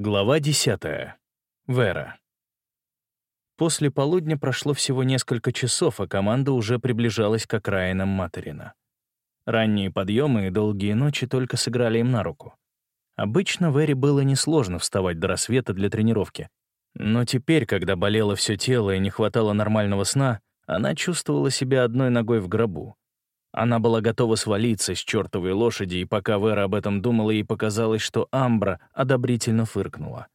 Глава 10. Вера. После полудня прошло всего несколько часов, а команда уже приближалась к окраинам Материна. Ранние подъемы и долгие ночи только сыграли им на руку. Обычно Вере было несложно вставать до рассвета для тренировки. Но теперь, когда болело все тело и не хватало нормального сна, она чувствовала себя одной ногой в гробу. Она была готова свалиться с чертовой лошади, и пока Вера об этом думала, ей показалось, что Амбра одобрительно фыркнула.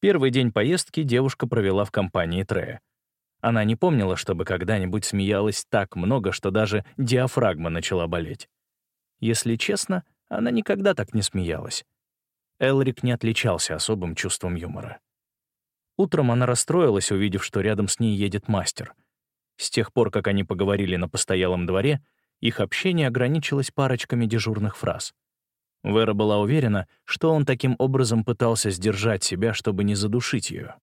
Первый день поездки девушка провела в компании Трея. Она не помнила, чтобы когда-нибудь смеялась так много, что даже диафрагма начала болеть. Если честно, она никогда так не смеялась. Элрик не отличался особым чувством юмора. Утром она расстроилась, увидев, что рядом с ней едет мастер. С тех пор, как они поговорили на постоялом дворе, их общение ограничилось парочками дежурных фраз. Вера была уверена, что он таким образом пытался сдержать себя, чтобы не задушить ее.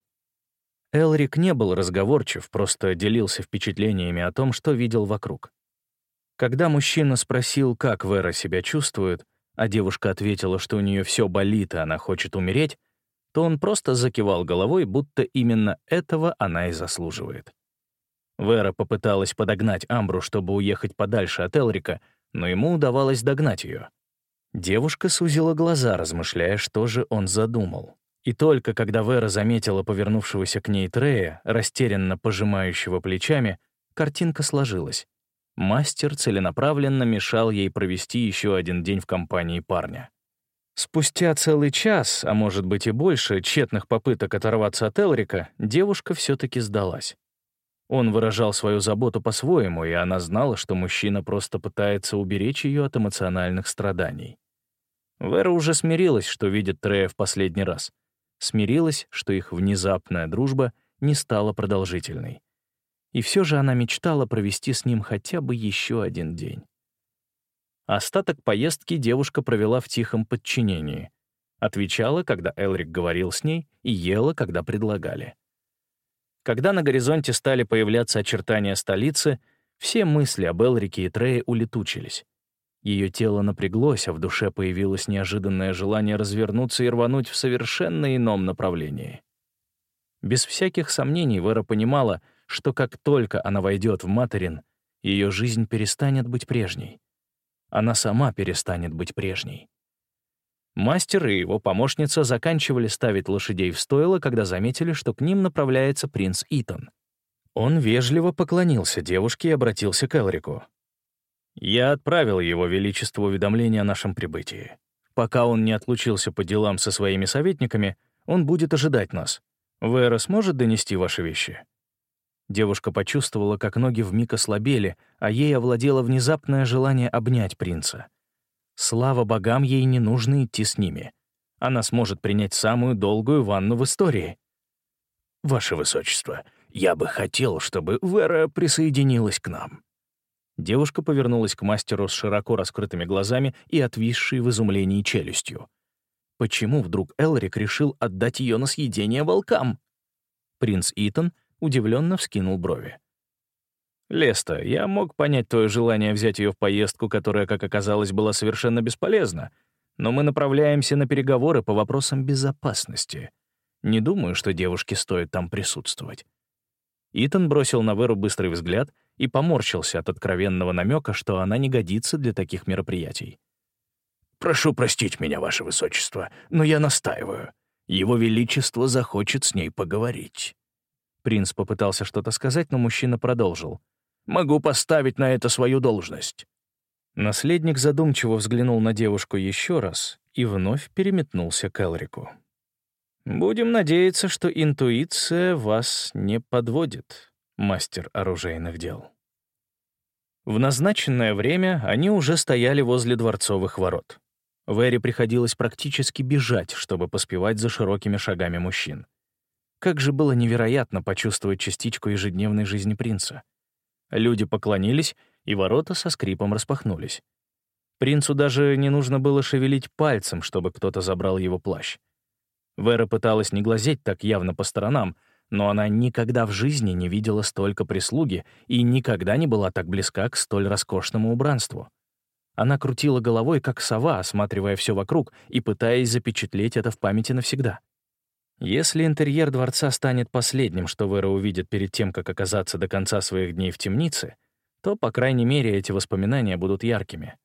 Элрик не был разговорчив, просто делился впечатлениями о том, что видел вокруг. Когда мужчина спросил, как Вера себя чувствует, а девушка ответила, что у нее все болит и она хочет умереть, то он просто закивал головой, будто именно этого она и заслуживает. Вера попыталась подогнать Амбру, чтобы уехать подальше от Элрика, но ему удавалось догнать ее. Девушка сузила глаза, размышляя, что же он задумал. И только когда Вера заметила повернувшегося к ней Трея, растерянно пожимающего плечами, картинка сложилась. Мастер целенаправленно мешал ей провести еще один день в компании парня. Спустя целый час, а может быть и больше, тщетных попыток оторваться от Элрика, девушка все-таки сдалась. Он выражал свою заботу по-своему, и она знала, что мужчина просто пытается уберечь ее от эмоциональных страданий. Вера уже смирилась, что видит Трея в последний раз. Смирилась, что их внезапная дружба не стала продолжительной. И все же она мечтала провести с ним хотя бы еще один день. Остаток поездки девушка провела в тихом подчинении. Отвечала, когда Элрик говорил с ней, и ела, когда предлагали. Когда на горизонте стали появляться очертания столицы, все мысли об Элрике и Трее улетучились. Ее тело напряглось, а в душе появилось неожиданное желание развернуться и рвануть в совершенно ином направлении. Без всяких сомнений Вера понимала, что как только она войдет в Материн, ее жизнь перестанет быть прежней. Она сама перестанет быть прежней. Мастер и его помощница заканчивали ставить лошадей в стойло, когда заметили, что к ним направляется принц Итан. Он вежливо поклонился девушке и обратился к Элрику. «Я отправил его величеству уведомление о нашем прибытии. Пока он не отлучился по делам со своими советниками, он будет ожидать нас. Вера сможет донести ваши вещи?» Девушка почувствовала, как ноги вмиг ослабели, а ей овладело внезапное желание обнять принца — Слава богам, ей не нужно идти с ними. Она сможет принять самую долгую ванну в истории. «Ваше Высочество, я бы хотел, чтобы Вера присоединилась к нам». Девушка повернулась к мастеру с широко раскрытыми глазами и отвисшей в изумлении челюстью. Почему вдруг Элрик решил отдать ее на съедение волкам? Принц Итан удивленно вскинул брови. «Леста, я мог понять твое желание взять ее в поездку, которая, как оказалось, была совершенно бесполезна, но мы направляемся на переговоры по вопросам безопасности. Не думаю, что девушке стоит там присутствовать». Итан бросил на Веру быстрый взгляд и поморщился от откровенного намека, что она не годится для таких мероприятий. «Прошу простить меня, Ваше Высочество, но я настаиваю. Его Величество захочет с ней поговорить». Принц попытался что-то сказать, но мужчина продолжил. Могу поставить на это свою должность». Наследник задумчиво взглянул на девушку еще раз и вновь переметнулся к Элрику. «Будем надеяться, что интуиция вас не подводит, мастер оружейных дел». В назначенное время они уже стояли возле дворцовых ворот. Вэри приходилось практически бежать, чтобы поспевать за широкими шагами мужчин. Как же было невероятно почувствовать частичку ежедневной жизни принца. Люди поклонились, и ворота со скрипом распахнулись. Принцу даже не нужно было шевелить пальцем, чтобы кто-то забрал его плащ. Вера пыталась не глазеть так явно по сторонам, но она никогда в жизни не видела столько прислуги и никогда не была так близка к столь роскошному убранству. Она крутила головой, как сова, осматривая все вокруг и пытаясь запечатлеть это в памяти навсегда. Если интерьер дворца станет последним, что Вера увидит перед тем, как оказаться до конца своих дней в темнице, то, по крайней мере, эти воспоминания будут яркими.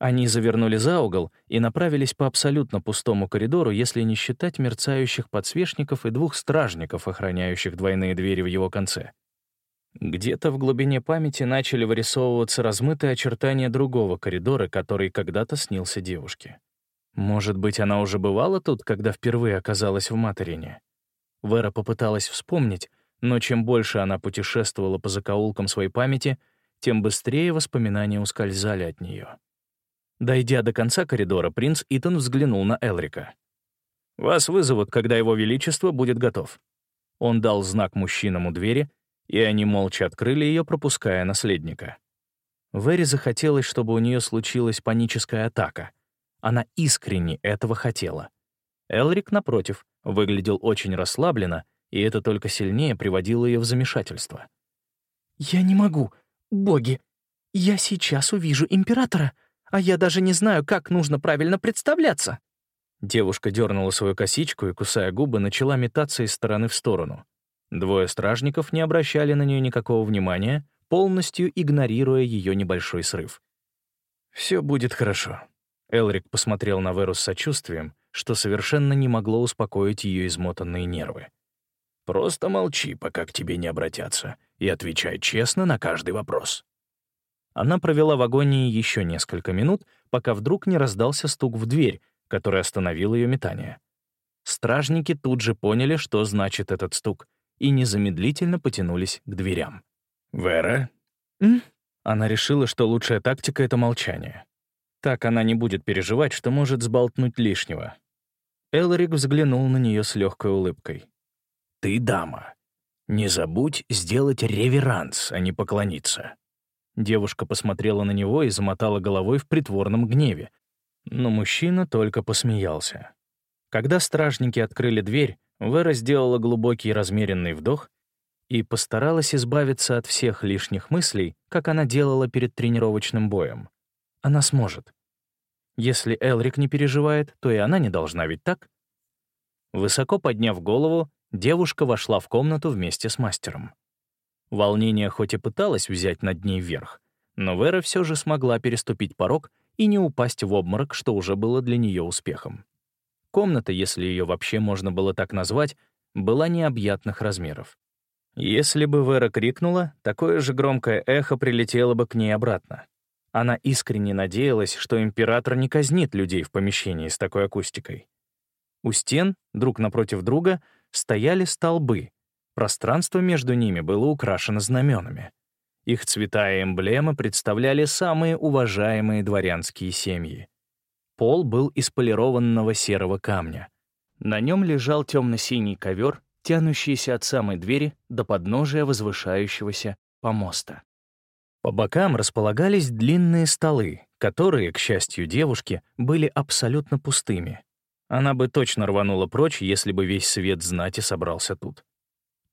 Они завернули за угол и направились по абсолютно пустому коридору, если не считать мерцающих подсвечников и двух стражников, охраняющих двойные двери в его конце. Где-то в глубине памяти начали вырисовываться размытые очертания другого коридора, который когда-то снился девушке. Может быть, она уже бывала тут, когда впервые оказалась в Материне? Вера попыталась вспомнить, но чем больше она путешествовала по закоулкам своей памяти, тем быстрее воспоминания ускользали от нее. Дойдя до конца коридора, принц Итан взглянул на Элрика. «Вас вызовут, когда его величество будет готов». Он дал знак мужчинам у двери, и они молча открыли ее, пропуская наследника. Вэри захотелось, чтобы у нее случилась паническая атака. Она искренне этого хотела. Элрик, напротив, выглядел очень расслабленно, и это только сильнее приводило ее в замешательство. «Я не могу. Боги, я сейчас увижу императора, а я даже не знаю, как нужно правильно представляться». Девушка дернула свою косичку и, кусая губы, начала метаться из стороны в сторону. Двое стражников не обращали на нее никакого внимания, полностью игнорируя ее небольшой срыв. «Все будет хорошо». Элрик посмотрел на Веру с сочувствием, что совершенно не могло успокоить ее измотанные нервы. «Просто молчи, пока к тебе не обратятся, и отвечай честно на каждый вопрос». Она провела в агонии еще несколько минут, пока вдруг не раздался стук в дверь, который остановил ее метание. Стражники тут же поняли, что значит этот стук, и незамедлительно потянулись к дверям. «Вера?» «М?» Она решила, что лучшая тактика — это молчание. Так она не будет переживать, что может сболтнуть лишнего. Элрик взглянул на нее с легкой улыбкой. «Ты дама. Не забудь сделать реверанс, а не поклониться». Девушка посмотрела на него и замотала головой в притворном гневе. Но мужчина только посмеялся. Когда стражники открыли дверь, Вера сделала глубокий размеренный вдох и постаралась избавиться от всех лишних мыслей, как она делала перед тренировочным боем. Она сможет. Если Элрик не переживает, то и она не должна, ведь так? Высоко подняв голову, девушка вошла в комнату вместе с мастером. Волнение хоть и пыталось взять над ней верх, но Вера все же смогла переступить порог и не упасть в обморок, что уже было для нее успехом. Комната, если ее вообще можно было так назвать, была необъятных размеров. Если бы Вера крикнула, такое же громкое эхо прилетело бы к ней обратно. Она искренне надеялась, что император не казнит людей в помещении с такой акустикой. У стен, друг напротив друга, стояли столбы. Пространство между ними было украшено знаменами. Их цвета и эмблемы представляли самые уважаемые дворянские семьи. Пол был из полированного серого камня. На нем лежал темно-синий ковер, тянущийся от самой двери до подножия возвышающегося помоста. По бокам располагались длинные столы, которые, к счастью девушки, были абсолютно пустыми. Она бы точно рванула прочь, если бы весь свет знати собрался тут.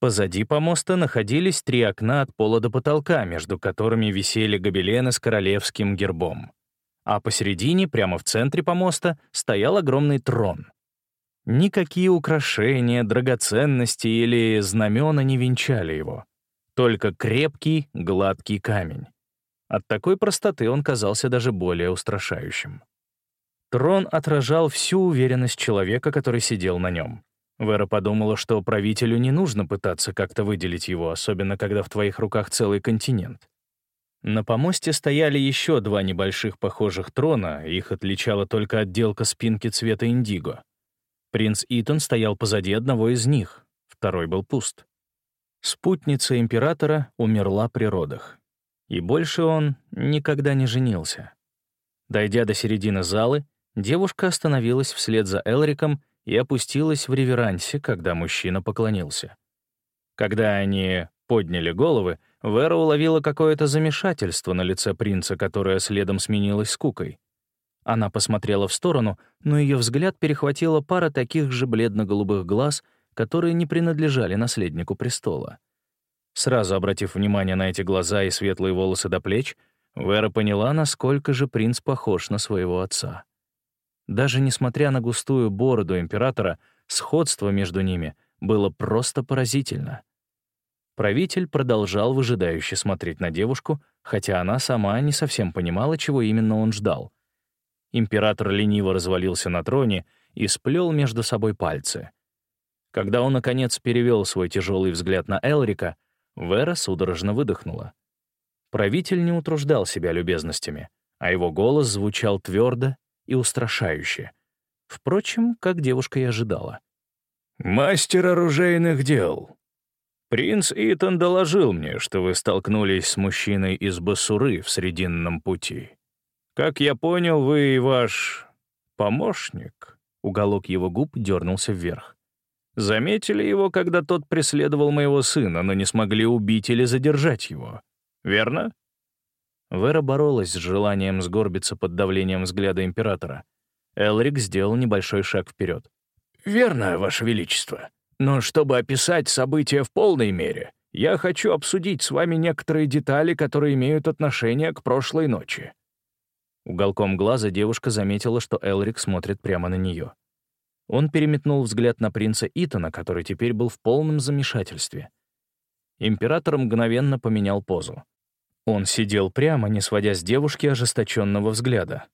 Позади помоста находились три окна от пола до потолка, между которыми висели гобелены с королевским гербом а посередине, прямо в центре помоста, стоял огромный трон. Никакие украшения, драгоценности или знамена не венчали его. Только крепкий, гладкий камень. От такой простоты он казался даже более устрашающим. Трон отражал всю уверенность человека, который сидел на нем. Вера подумала, что правителю не нужно пытаться как-то выделить его, особенно когда в твоих руках целый континент. На помосте стояли еще два небольших похожих трона, их отличала только отделка спинки цвета индиго. Принц Итан стоял позади одного из них, второй был пуст. Спутница императора умерла при родах. И больше он никогда не женился. Дойдя до середины залы, девушка остановилась вслед за Элриком и опустилась в реверансе, когда мужчина поклонился. Когда они подняли головы, Вера уловила какое-то замешательство на лице принца, которое следом сменилось скукой. Она посмотрела в сторону, но ее взгляд перехватила пара таких же бледно-голубых глаз, которые не принадлежали наследнику престола. Сразу обратив внимание на эти глаза и светлые волосы до плеч, Вера поняла, насколько же принц похож на своего отца. Даже несмотря на густую бороду императора, сходство между ними было просто поразительно. Правитель продолжал выжидающе смотреть на девушку, хотя она сама не совсем понимала, чего именно он ждал. Император лениво развалился на троне и сплел между собой пальцы. Когда он, наконец, перевел свой тяжелый взгляд на Элрика, Вера судорожно выдохнула. Правитель не утруждал себя любезностями, а его голос звучал твердо и устрашающе. Впрочем, как девушка и ожидала. «Мастер оружейных дел. Принц Итан доложил мне, что вы столкнулись с мужчиной из Басуры в Срединном пути. Как я понял, вы и ваш помощник». Уголок его губ дернулся вверх. Заметили его, когда тот преследовал моего сына, но не смогли убить или задержать его. Верно? Вера боролась с желанием сгорбиться под давлением взгляда императора. Элрик сделал небольшой шаг вперед. «Верно, Ваше Величество. Но чтобы описать события в полной мере, я хочу обсудить с вами некоторые детали, которые имеют отношение к прошлой ночи». Уголком глаза девушка заметила, что Элрик смотрит прямо на нее. Он переметнул взгляд на принца Итана, который теперь был в полном замешательстве. Император мгновенно поменял позу. Он сидел прямо, не сводя с девушки ожесточенного взгляда.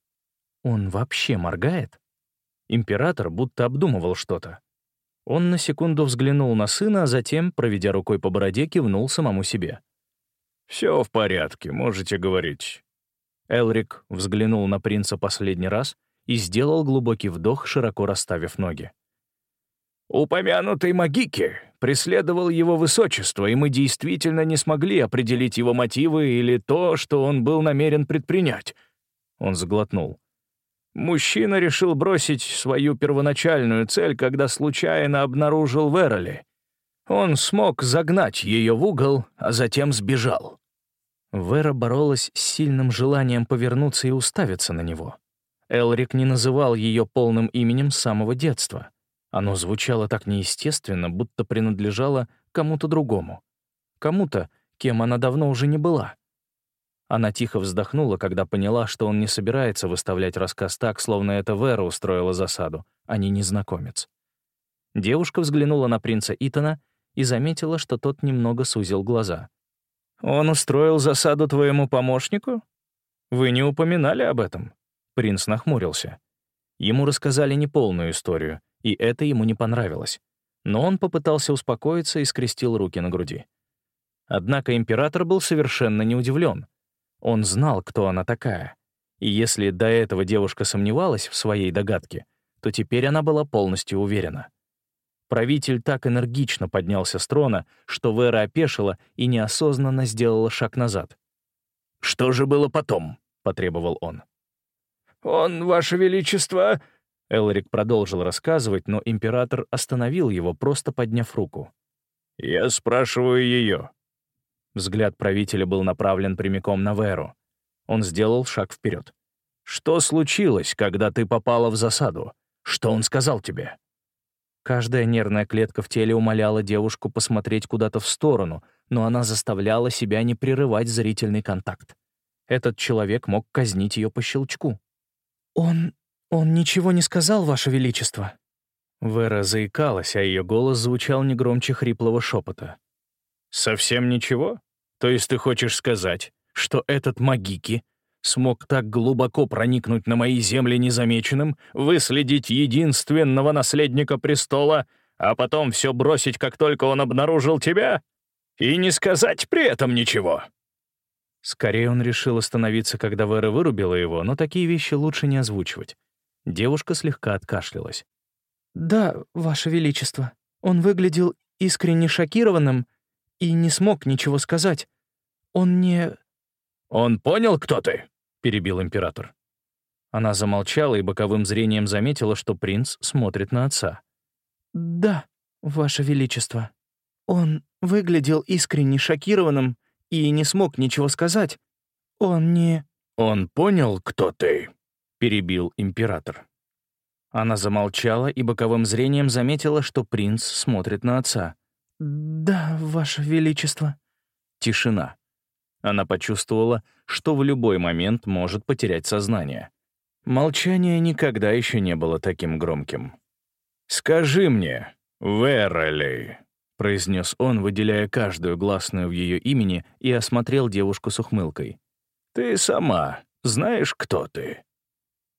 Он вообще моргает? Император будто обдумывал что-то. Он на секунду взглянул на сына, а затем, проведя рукой по бороде, кивнул самому себе. «Все в порядке, можете говорить». Элрик взглянул на принца последний раз — и сделал глубокий вдох, широко расставив ноги. «Упомянутый Магики преследовал его высочество, и мы действительно не смогли определить его мотивы или то, что он был намерен предпринять». Он заглотнул. Мужчина решил бросить свою первоначальную цель, когда случайно обнаружил Вероли. Он смог загнать ее в угол, а затем сбежал. Вера боролась с сильным желанием повернуться и уставиться на него. Элрик не называл ее полным именем с самого детства. Оно звучало так неестественно, будто принадлежало кому-то другому. Кому-то, кем она давно уже не была. Она тихо вздохнула, когда поняла, что он не собирается выставлять рассказ так, словно это Вера устроила засаду, а не незнакомец. Девушка взглянула на принца Итана и заметила, что тот немного сузил глаза. «Он устроил засаду твоему помощнику? Вы не упоминали об этом?» Принц нахмурился. Ему рассказали неполную историю, и это ему не понравилось. Но он попытался успокоиться и скрестил руки на груди. Однако император был совершенно не удивлен. Он знал, кто она такая. И если до этого девушка сомневалась в своей догадке, то теперь она была полностью уверена. Правитель так энергично поднялся с трона, что Вера опешила и неосознанно сделала шаг назад. «Что же было потом?» — потребовал он. «Он, Ваше Величество...» Элрик продолжил рассказывать, но император остановил его, просто подняв руку. «Я спрашиваю ее». Взгляд правителя был направлен прямиком на Веру. Он сделал шаг вперед. «Что случилось, когда ты попала в засаду? Что он сказал тебе?» Каждая нервная клетка в теле умоляла девушку посмотреть куда-то в сторону, но она заставляла себя не прерывать зрительный контакт. Этот человек мог казнить ее по щелчку. «Он... он ничего не сказал, Ваше Величество?» Вера заикалась, а ее голос звучал не громче хриплого шепота. «Совсем ничего? То есть ты хочешь сказать, что этот Магики смог так глубоко проникнуть на мои земли незамеченным, выследить единственного наследника престола, а потом все бросить, как только он обнаружил тебя? И не сказать при этом ничего?» Скорее он решил остановиться, когда Вера вырубила его, но такие вещи лучше не озвучивать. Девушка слегка откашлялась. «Да, Ваше Величество, он выглядел искренне шокированным и не смог ничего сказать. Он не...» «Он понял, кто ты?» — перебил император. Она замолчала и боковым зрением заметила, что принц смотрит на отца. «Да, Ваше Величество. Он выглядел искренне шокированным и не смог ничего сказать. Он не... «Он понял, кто ты?» — перебил император. Она замолчала и боковым зрением заметила, что принц смотрит на отца. «Да, Ваше Величество». Тишина. Она почувствовала, что в любой момент может потерять сознание. Молчание никогда еще не было таким громким. «Скажи мне, Верали», — произнес он, выделяя каждую гласную в ее имени и осмотрел девушку с ухмылкой. «Ты сама знаешь, кто ты?»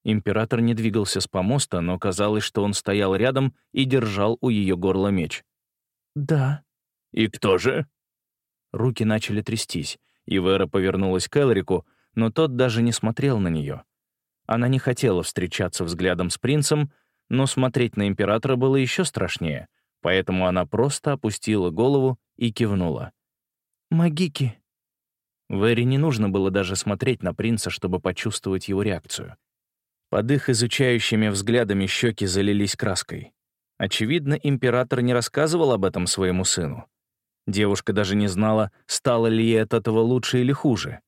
Император не двигался с помоста, но казалось, что он стоял рядом и держал у ее горла меч. «Да». «И кто же?» Руки начали трястись, и Вера повернулась к Элрику, но тот даже не смотрел на нее. Она не хотела встречаться взглядом с принцем, но смотреть на императора было еще страшнее, поэтому она просто опустила голову и кивнула. «Магики». Вере не нужно было даже смотреть на принца, чтобы почувствовать его реакцию. Под их изучающими взглядами щеки залились краской. Очевидно, император не рассказывал об этом своему сыну. Девушка даже не знала, стало ли ей от этого лучше или хуже.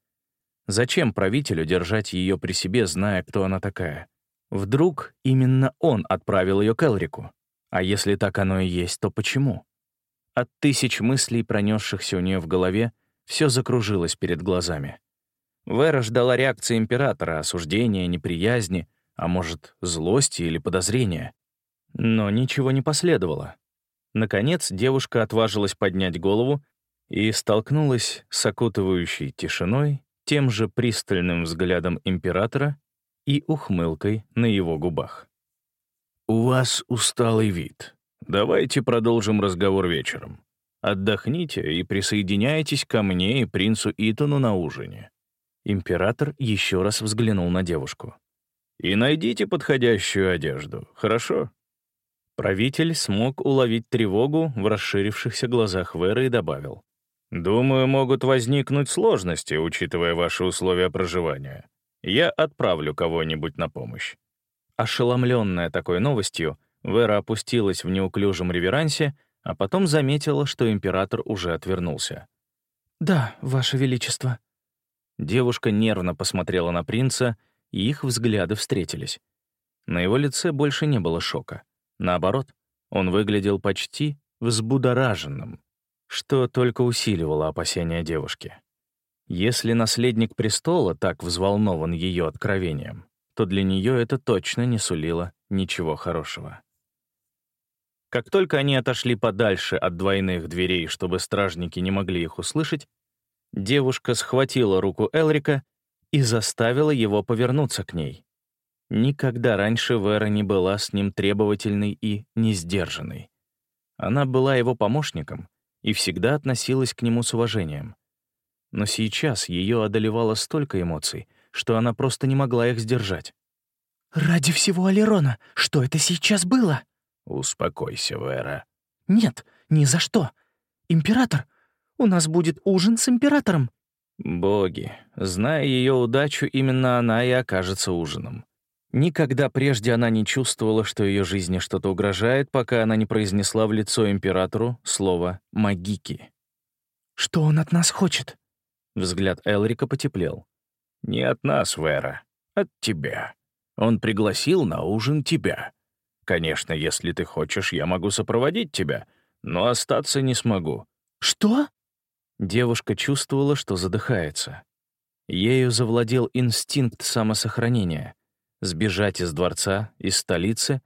Зачем правителю держать ее при себе, зная, кто она такая? Вдруг именно он отправил ее к Элрику? А если так оно и есть, то почему? От тысяч мыслей, пронесшихся у нее в голове, все закружилось перед глазами. Вера ждала реакции императора, осуждения, неприязни, а может, злости или подозрения. Но ничего не последовало. Наконец девушка отважилась поднять голову и столкнулась с окутывающей тишиной, тем же пристальным взглядом императора и ухмылкой на его губах. «У вас усталый вид. Давайте продолжим разговор вечером. Отдохните и присоединяйтесь ко мне и принцу Итану на ужине». Император еще раз взглянул на девушку. И найдите подходящую одежду, хорошо?» Правитель смог уловить тревогу в расширившихся глазах Веры и добавил. «Думаю, могут возникнуть сложности, учитывая ваши условия проживания. Я отправлю кого-нибудь на помощь». Ошеломленная такой новостью, Вера опустилась в неуклюжем реверансе, а потом заметила, что император уже отвернулся. «Да, ваше величество». Девушка нервно посмотрела на принца и их взгляды встретились. На его лице больше не было шока. Наоборот, он выглядел почти взбудораженным, что только усиливало опасения девушки. Если наследник престола так взволнован ее откровением, то для нее это точно не сулило ничего хорошего. Как только они отошли подальше от двойных дверей, чтобы стражники не могли их услышать, девушка схватила руку Элрика и заставила его повернуться к ней. Никогда раньше Вера не была с ним требовательной и несдержанной. Она была его помощником и всегда относилась к нему с уважением. Но сейчас ее одолевало столько эмоций, что она просто не могла их сдержать. «Ради всего Алерона, что это сейчас было?» «Успокойся, Вера». «Нет, ни за что. Император, у нас будет ужин с императором. Боги, зная ее удачу, именно она и окажется ужином. Никогда прежде она не чувствовала, что ее жизни что-то угрожает, пока она не произнесла в лицо императору слово «магики». «Что он от нас хочет?» Взгляд Элрика потеплел. «Не от нас, Вера, от тебя. Он пригласил на ужин тебя. Конечно, если ты хочешь, я могу сопроводить тебя, но остаться не смогу». «Что?» Девушка чувствовала, что задыхается. Ею завладел инстинкт самосохранения — сбежать из дворца, из столицы,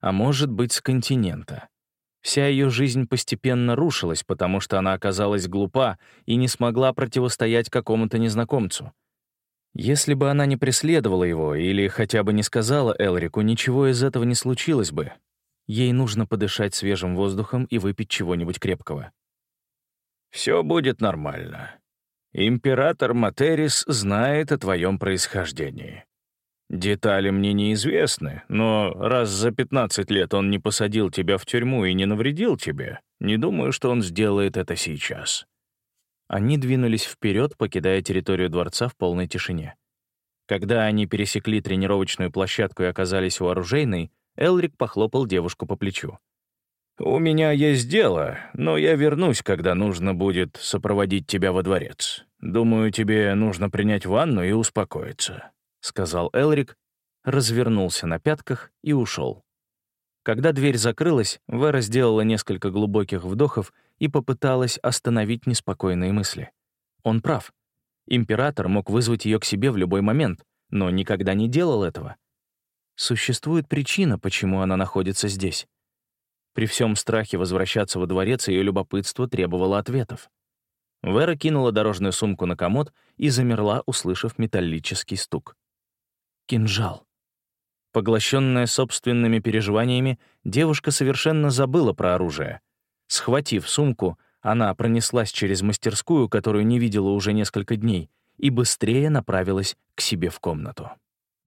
а может быть, с континента. Вся ее жизнь постепенно рушилась, потому что она оказалась глупа и не смогла противостоять какому-то незнакомцу. Если бы она не преследовала его или хотя бы не сказала Элрику, ничего из этого не случилось бы. Ей нужно подышать свежим воздухом и выпить чего-нибудь крепкого. Все будет нормально. Император Материс знает о твоем происхождении. Детали мне неизвестны, но раз за 15 лет он не посадил тебя в тюрьму и не навредил тебе, не думаю, что он сделает это сейчас». Они двинулись вперед, покидая территорию дворца в полной тишине. Когда они пересекли тренировочную площадку и оказались у оружейной, Элрик похлопал девушку по плечу. «У меня есть дело, но я вернусь, когда нужно будет сопроводить тебя во дворец. Думаю, тебе нужно принять ванну и успокоиться», — сказал Элрик, развернулся на пятках и ушел. Когда дверь закрылась, Вера сделала несколько глубоких вдохов и попыталась остановить неспокойные мысли. Он прав. Император мог вызвать ее к себе в любой момент, но никогда не делал этого. Существует причина, почему она находится здесь. При всем страхе возвращаться во дворец ее любопытство требовало ответов. Вера кинула дорожную сумку на комод и замерла, услышав металлический стук. Кинжал. Поглощенная собственными переживаниями, девушка совершенно забыла про оружие. Схватив сумку, она пронеслась через мастерскую, которую не видела уже несколько дней, и быстрее направилась к себе в комнату.